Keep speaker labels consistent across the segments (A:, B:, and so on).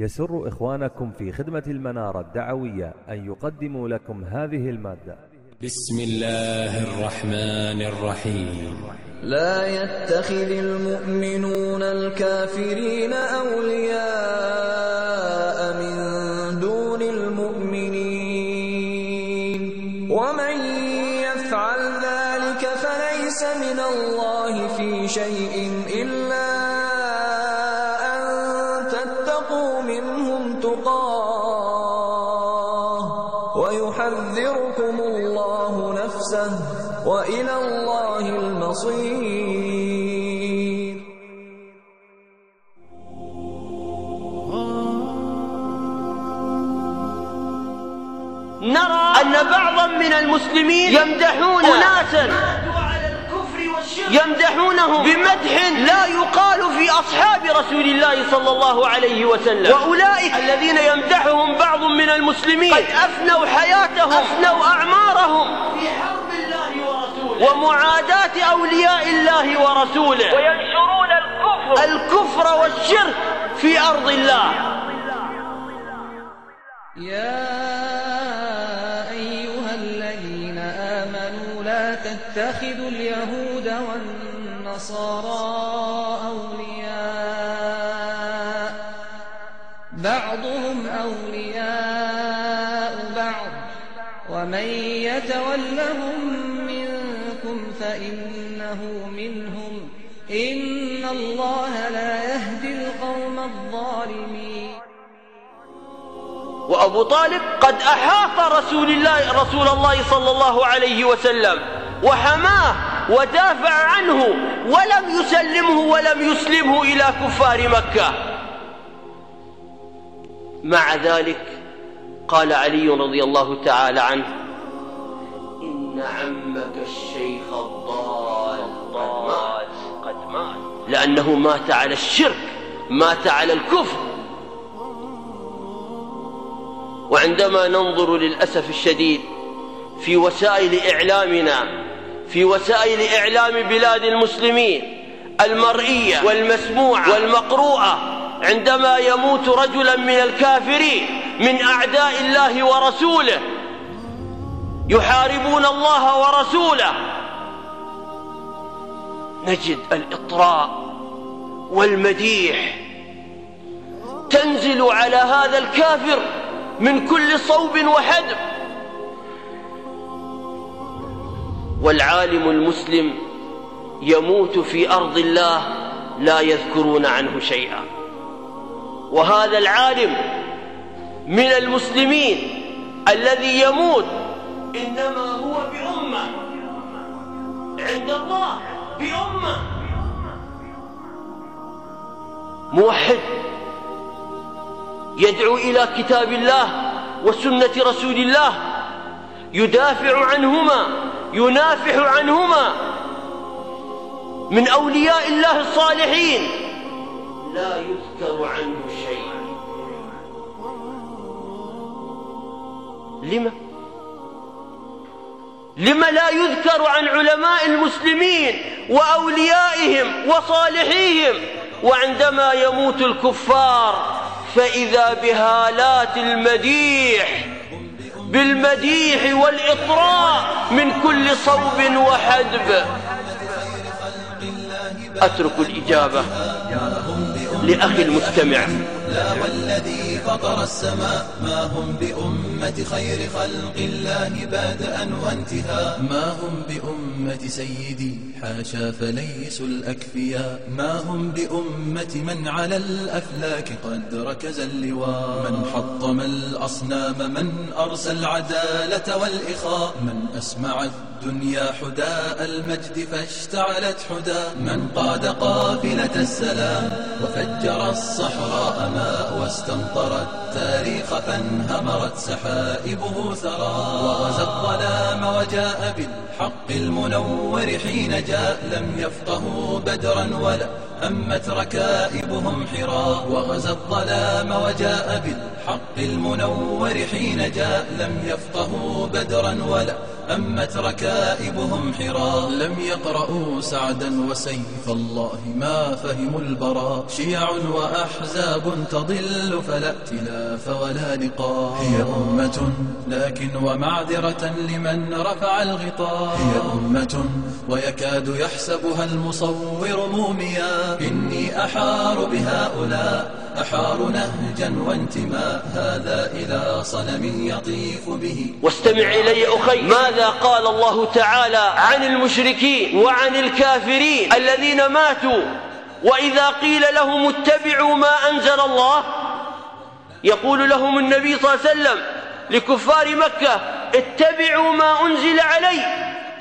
A: يسر إخوانكم في خدمة المنارة الدعوية أن يقدموا لكم هذه المادة.
B: بسم الله الرحمن الرحيم.
C: لا يتخذ المؤمنون الكافرين أولياء من دون المؤمنين. ومن يفعل ذلك فليس من الله في شيء وإلى الله المصير.
D: نرى أن بعضا من المسلمين يمدحون أناسا يمدحونهم بمدح لا يقال في أصحاب رسول الله صلى الله عليه وسلم. وأولئك الذين يمدحهم بعض من المسلمين قد أفنوا حياتهم أفنوا أعمارهم. في حرب ومعاداة أولياء الله ورسوله. وينشرون الكفر. الكفر والشرك في أرض الله.
C: يا أيها الذين آمنوا لا تتخذوا اليهود والنصارى
D: وأبو طالب قد أحاط رسول الله رسول الله صلى الله عليه وسلم وحماه ودافع عنه ولم يسلمه ولم يسلمه إلى كفار مكة. مع ذلك قال علي رضي الله تعالى عنه إن عمك الشيخ الضال قد مات. قد مات. لأنه مات على الشرك مات على الكفر. وعندما ننظر للأسف الشديد في وسائل إعلامنا في وسائل إعلام بلاد المسلمين المرئية والمسموعة والمقروءة عندما يموت رجلا من الكافرين من أعداء الله ورسوله يحاربون الله ورسوله نجد الإطراء والمديح تنزل على هذا الكافر من كل صوب وحدب. والعالم المسلم يموت في أرض الله لا يذكرون عنه شيئا. وهذا العالم من المسلمين الذي يموت إنما هو بأمة. عند الله بأمة. موحد. يدعو إلى كتاب الله وسنة رسول الله يدافع عنهما ينافح عنهما. من أولياء الله الصالحين. لا يذكر عنه شيء. لما؟ لما لا يذكر عن علماء المسلمين وأوليائهم وصالحيهم؟ وعندما يموت الكفار فإذا بهالات المديح بالمديح والإطراء من كل صوب وحدب. أترك الإجابة لأخي المستمع.
E: لا والذي فطر السماء. ما هم بأمة خير خلق الله بدءا وانتهاء ما هم بأمة سيدي حاشا فليسوا الأكفياء ما هم بأمة من على الأفلاك قد ركز اللواء. من حطم الأصنام من أرسى العدالة والإخاء. من أسمع الدنيا حداء المجد فاشتعلت حدا. من قاد قافلة السلام وفجر الصحراء ماء واستمطرت التاريخ فانهمرت سحائبه ثرى وغزا الظلام وجاء بالحق المنور حين جاء. لم يفقهوا بدرا ولا همت ركائبهم حرا. وغزا الظلام وجاء بالحق المنور حين جاء. لم يفقهوا بدرا ولا أمت ركائبهم حرا. لم يقرأوا سعدا وسيف الله ما فهموا البراء شيع وأحزاب تضل فلا ائتلاف ولا لقاء. هي أمة لكن ومعذرة لمن رفع الغطاء. هي أمة ويكاد يحسبها المصور موميا. إني أحار بهؤلاء أحار نهجا وانتماء هذا إلى صنم يطيف به.
D: واستمع إلي أخي. ماذا قال الله تعالى عن المشركين وعن الكافرين الذين ماتوا؟ وإذا قيل لهم اتبعوا ما أنزل الله يقول لهم النبي صلى الله عليه وسلم لكفار مكة اتبعوا ما أنزل علي.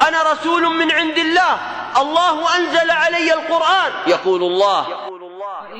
D: أنا رسول من عند الله. الله أنزل علي القرآن. يقول الله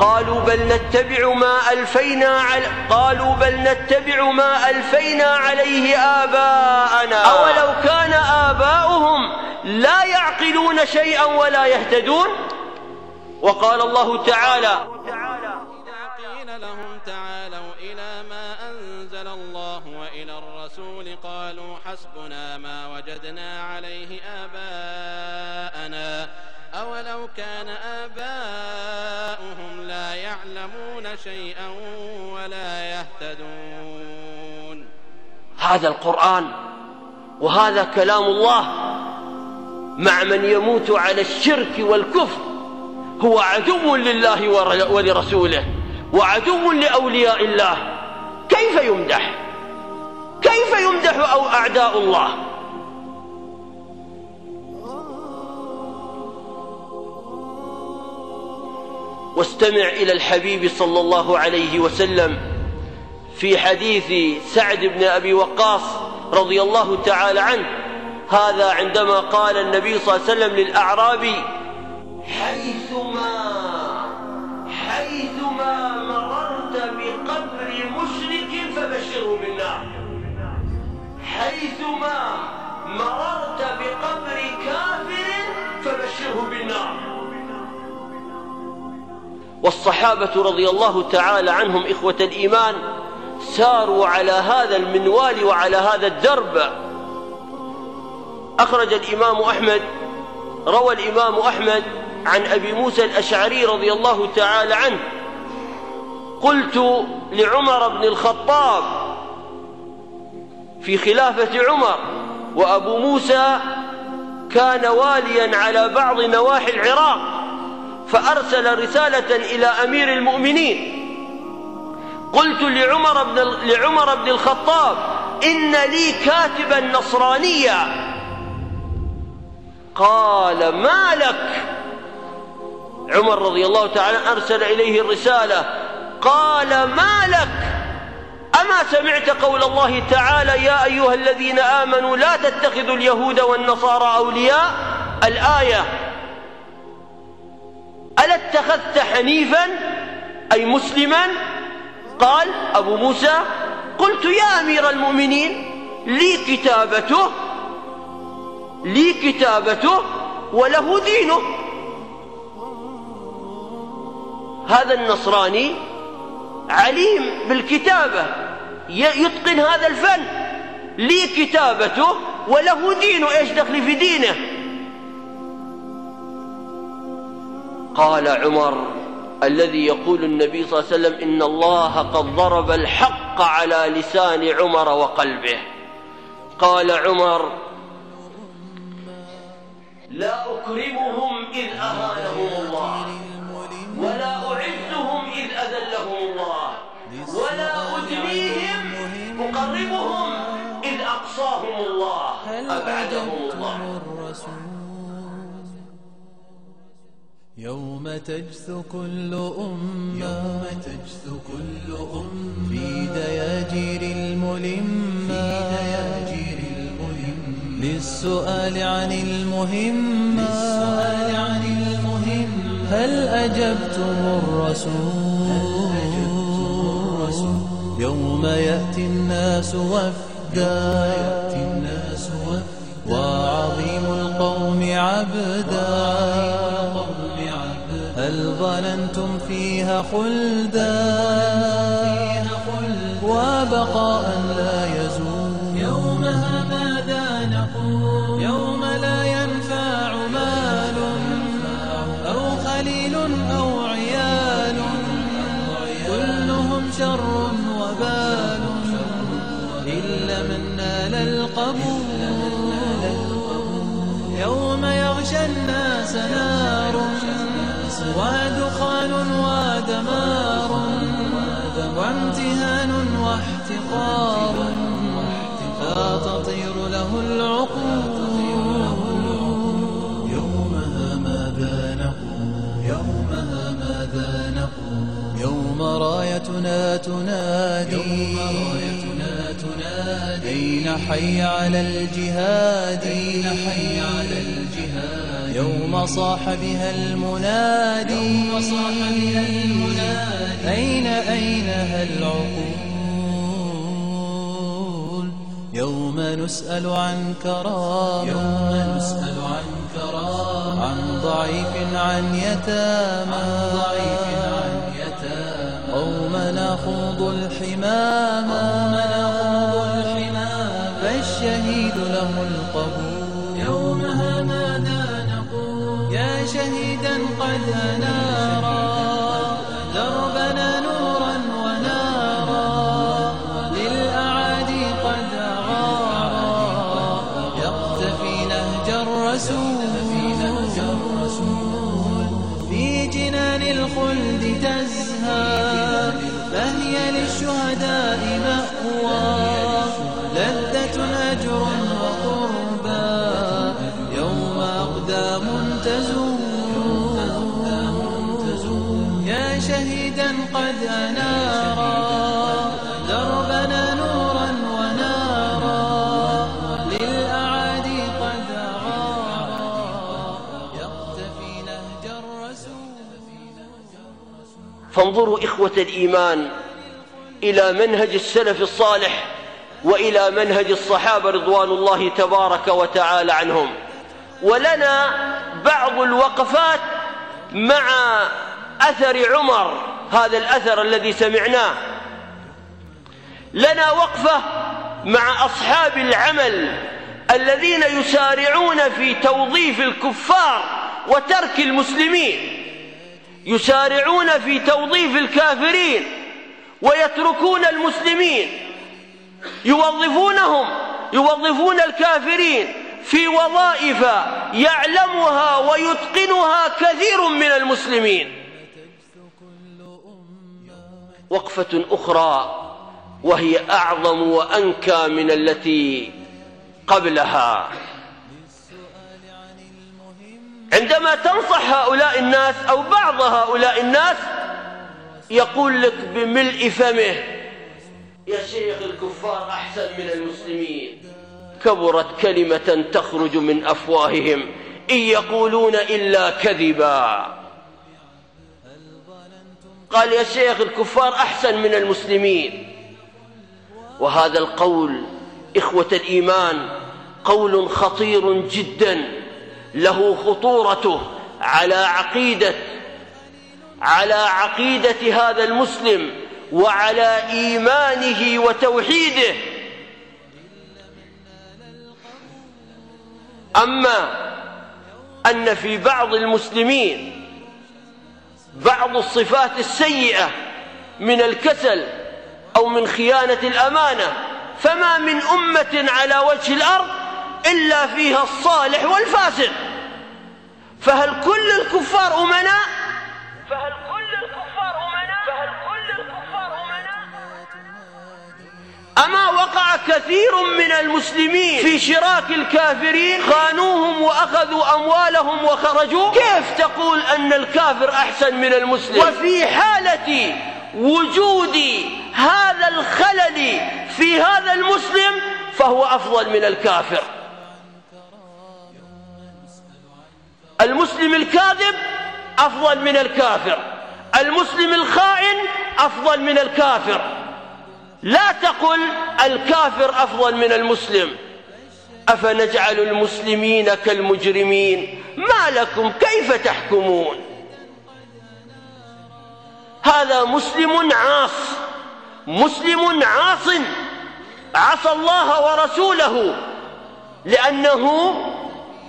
D: قالوا بل نتبع ما ألفينا على قالوا بل نتبع ما ألفينا عليه آباءنا. أولو كان آباؤهم لا يعقلون شيئا ولا يهتدون. وقال الله تعالى
F: إذا قيل لهم تعالوا إلى ما أنزل الله وإلى الرسول قالوا حسبنا ما وجدنا عليه آباءنا. أولو كان آباؤهم لا يعلمون شيئا ولا يهتدون.
D: هذا القرآن وهذا كلام الله مع من يموت على الشرك والكفر هو عدو لله ولرسوله وعدو لأولياء الله. كيف يمدح؟ كيف يمدح أو أعداء الله؟ واستمع إلى الحبيب صلى الله عليه وسلم في حديث سعد بن أبي وقاص رضي الله تعالى عنه. هذا عندما قال النبي صلى الله عليه وسلم للأعرابي حيثما حيثما مررت بقبر مشرك فبشره بالنار. حيثما والصحابة رضي الله تعالى عنهم إخوة الإيمان ساروا على هذا المنوال وعلى هذا الدرب. أخرج الإمام أحمد روى الإمام أحمد عن أبي موسى الأشعري رضي الله تعالى عنه. قلت لعمر بن الخطاب في خلافة عمر وأبو موسى كان واليا على بعض نواحي العراق فأرسل رسالة إلى أمير المؤمنين. قلت لعمر بن لعمر بن الخطاب إن لي كاتبا نصرانيا. قال ما لك؟ عمر رضي الله تعالى أرسل إليه الرسالة. قال ما لك؟ أما سمعت قول الله تعالى يا أيها الذين آمنوا لا تتخذوا اليهود والنصارى أولياء؟ الآية ألا اتخذت حنيفا؟ أي مسلما؟ قال أبو موسى قلت يا أمير المؤمنين لي كتابته لي كتابته وله دينه. هذا النصراني عليم بالكتابة يتقن هذا الفن. لي كتابته وله دينه إيش دخلي في دينه؟ قال عمر الذي يقول النبي صلى الله عليه وسلم إن الله قد ضرب الحق على لسان عمر وقلبه. قال عمر لا أكرمهم إذ أهانهم الله ولا أعزهم إذ أذلهم الله ولا أدنيهم أقربهم إذ أقصاهم الله أبعدهم الله.
E: يوم تجثو كل أمة. يوم تجثو كل أمة. في دياجير الملمة. في دياجير الملمة. للسؤال عن المهم للسؤال عن المهم هل أجبتم الرسول؟ يوم يأتي الناس وفدا. خلدا يوم رايتنا تنادي أين حي على الجهاد. أين حي على الجهاد. يوم صاح بها المنادي. يوم صاح بها المنادي. أين أين العقول؟ يوم نسأل عن كرامة. يوم نسأل عن كرامة. عن ضعيف عن يتامى. عن ضعيف نخوض الحمامة فالشهيد له القبول. يومها ماذا نقول يا شهيدا قد أنارا للشهداء مأوى لذة أجر وقربى. يوم أقدام تزول. يا شهيدا قد أنارا. دربنا نورا ونارا. قد يقتفي نهج الرسول.
D: فانظروا إخوة الإيمان. إلى منهج السلف الصالح وإلى منهج الصحابة رضوان الله تبارك وتعالى عنهم. ولنا بعض الوقفات مع أثر عمر هذا الأثر الذي سمعناه. لنا وقفة مع أصحاب العمل الذين يسارعون في توظيف الكفار وترك المسلمين يسارعون في توظيف الكافرين. ويتركون المسلمين يوظفونهم يوظفون الكافرين في وظائف يعلمها ويتقنها كثير من المسلمين. وقفة أخرى وهي أعظم وأنكى من التي قبلها. عندما تنصح هؤلاء الناس أو بعض هؤلاء الناس يقول لك بملء فمه يا شيخ الكفار أحسن من المسلمين كبرت كلمة تخرج من أفواههم إن يقولون إلا كذبا. قال يا شيخ الكفار أحسن من المسلمين. وهذا القول إخوة الإيمان قول خطير جدا له خطورته على عقيدة على عقيدة هذا المسلم وعلى إيمانه وتوحيده أما أن في بعض المسلمين بعض الصفات السيئة من الكسل أو من خيانة الأمانة فما من أمة على وجه الأرض إلا فيها الصالح والفاسق فهل كل الكفار أمناء؟ فهل كل الكفار أمناء؟ فهل كل الكفار أمناء؟ أما وقع كثير من المسلمين في شراك الكافرين خانوهم وأخذوا أموالهم وخرجوا كيف تقول أن الكافر أحسن من المسلم وفي حالة وجود هذا الخلل في هذا المسلم فهو أفضل من الكافر المسلم الكاذب أفضل من الكافر. المسلم الخائن أفضل من الكافر. لا تقل الكافر أفضل من المسلم. أفنجعل المسلمين كالمجرمين؟ ما لكم؟ كيف تحكمون؟ هذا مسلم عاص. مسلم عاص عصى الله ورسوله لأنه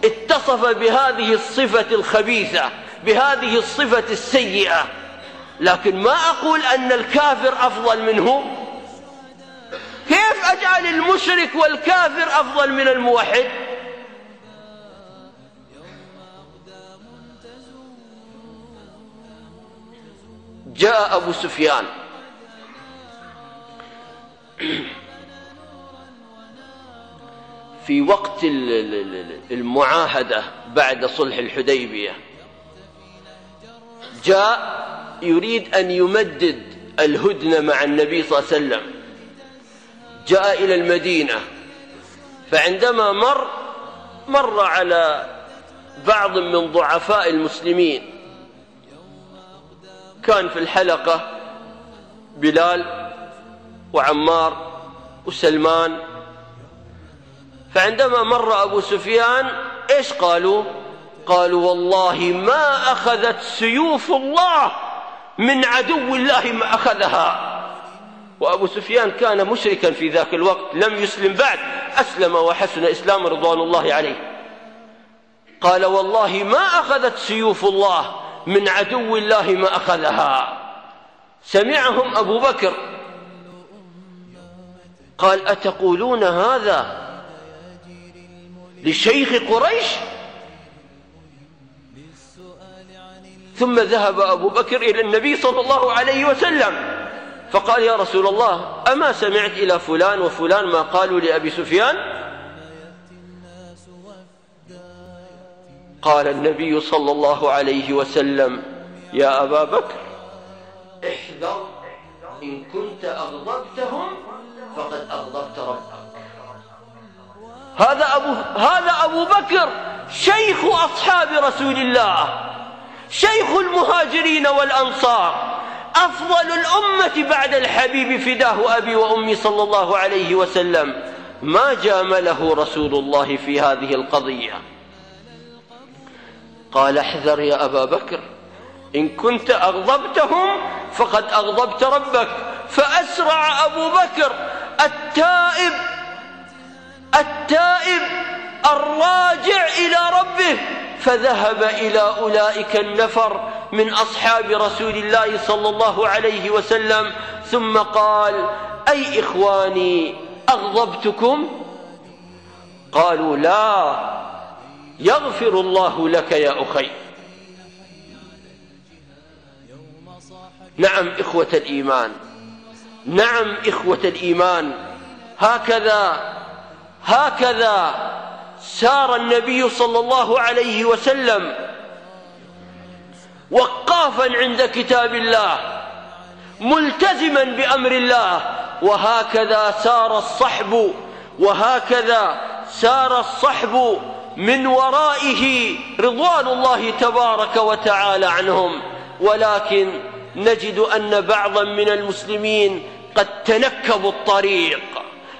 D: اتصف بهذه الصفة الخبيثة. بهذه الصفة السيئة. لكن ما أقول أن الكافر أفضل منه. كيف أجعل المشرك والكافر أفضل من الموحد؟ جاء أبو سفيان. في وقت المعاهدة بعد صلح الحديبية. جاء يريد أن يمدد الهدنة مع النبي صلى الله عليه وسلم. جاء إلى المدينة. فعندما مر مر على بعض من ضعفاء المسلمين. كان في الحلقة بلال وعمار وسلمان. فعندما مر أبو سفيان إيش قالوا؟ قالوا والله ما أخذت سيوف الله من عدو الله ما أخذها. وأبو سفيان كان مشركا في ذاك الوقت لم يسلم بعد أسلم وحسن إسلام رضوان الله عليه. قال والله ما أخذت سيوف الله من عدو الله ما أخذها. سمعهم أبو بكر. قال أتقولون هذا لشيخ قريش؟ ثم ذهب أبو بكر إلى النبي صلى الله عليه وسلم فقال يا رسول الله أما سمعت إلى فلان وفلان ما قالوا لأبي سفيان؟ قال النبي صلى الله عليه وسلم يا أبا بكر احذر إن كنت أغضبتهم فقد أغضبت ربك. هذا أبو, هذا أبو بكر شيخ أصحاب رسول الله. شيخ المهاجرين والأنصار أفضل الأمة بعد الحبيب فداه أبي وأمي صلى الله عليه وسلم. ما جامله رسول الله في هذه القضية. قال احذر يا أبا بكر إن كنت أغضبتهم فقد أغضبت ربك. فأسرع أبو بكر التائب التائب الراجع إلى ربه. فذهب إلى أولئك النفر من أصحاب رسول الله صلى الله عليه وسلم ثم قال أي إخواني أغضبتكم؟ قالوا لا يغفر الله لك يا أخي. نعم إخوة الإيمان نعم إخوة الإيمان. هكذا هكذا. سار النبي صلى الله عليه وسلم وقافا عند كتاب الله ملتزما بأمر الله وهكذا سار الصحب وهكذا سار الصحب من ورائه رضوان الله تبارك وتعالى عنهم. ولكن نجد أن بعضا من المسلمين قد تنكبوا الطريق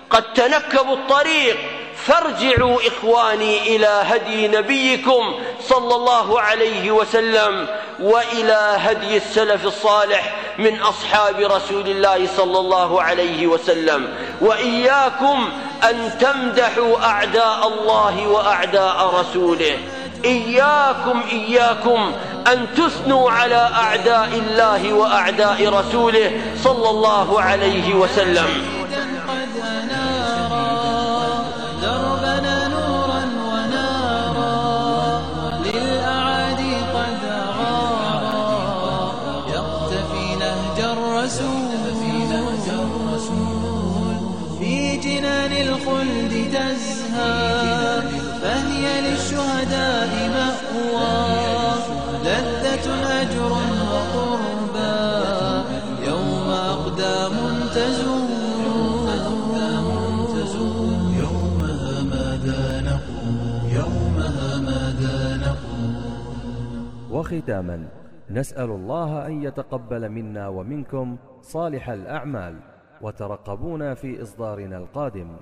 D: قد تنكبوا الطريق فارجعوا إخواني إلى هدي نبيكم صلى الله عليه وسلم وإلى هدي السلف الصالح من أصحاب رسول الله صلى الله عليه وسلم. وإياكم أن تمدحوا أعداء الله وأعداء رسوله. إياكم إياكم أن تثنوا على أعداء الله وأعداء رسوله صلى الله عليه وسلم.
E: للخلد تزهى فهي للشهداء مأوى. لذة أجر وقربى يوم أقدام تزول. يومها ماذا نقول؟ يومها ماذا نقول؟
A: وختاما نسأل الله أن يتقبل منا ومنكم صالح الأعمال وترقبونا في إصدارنا القادم.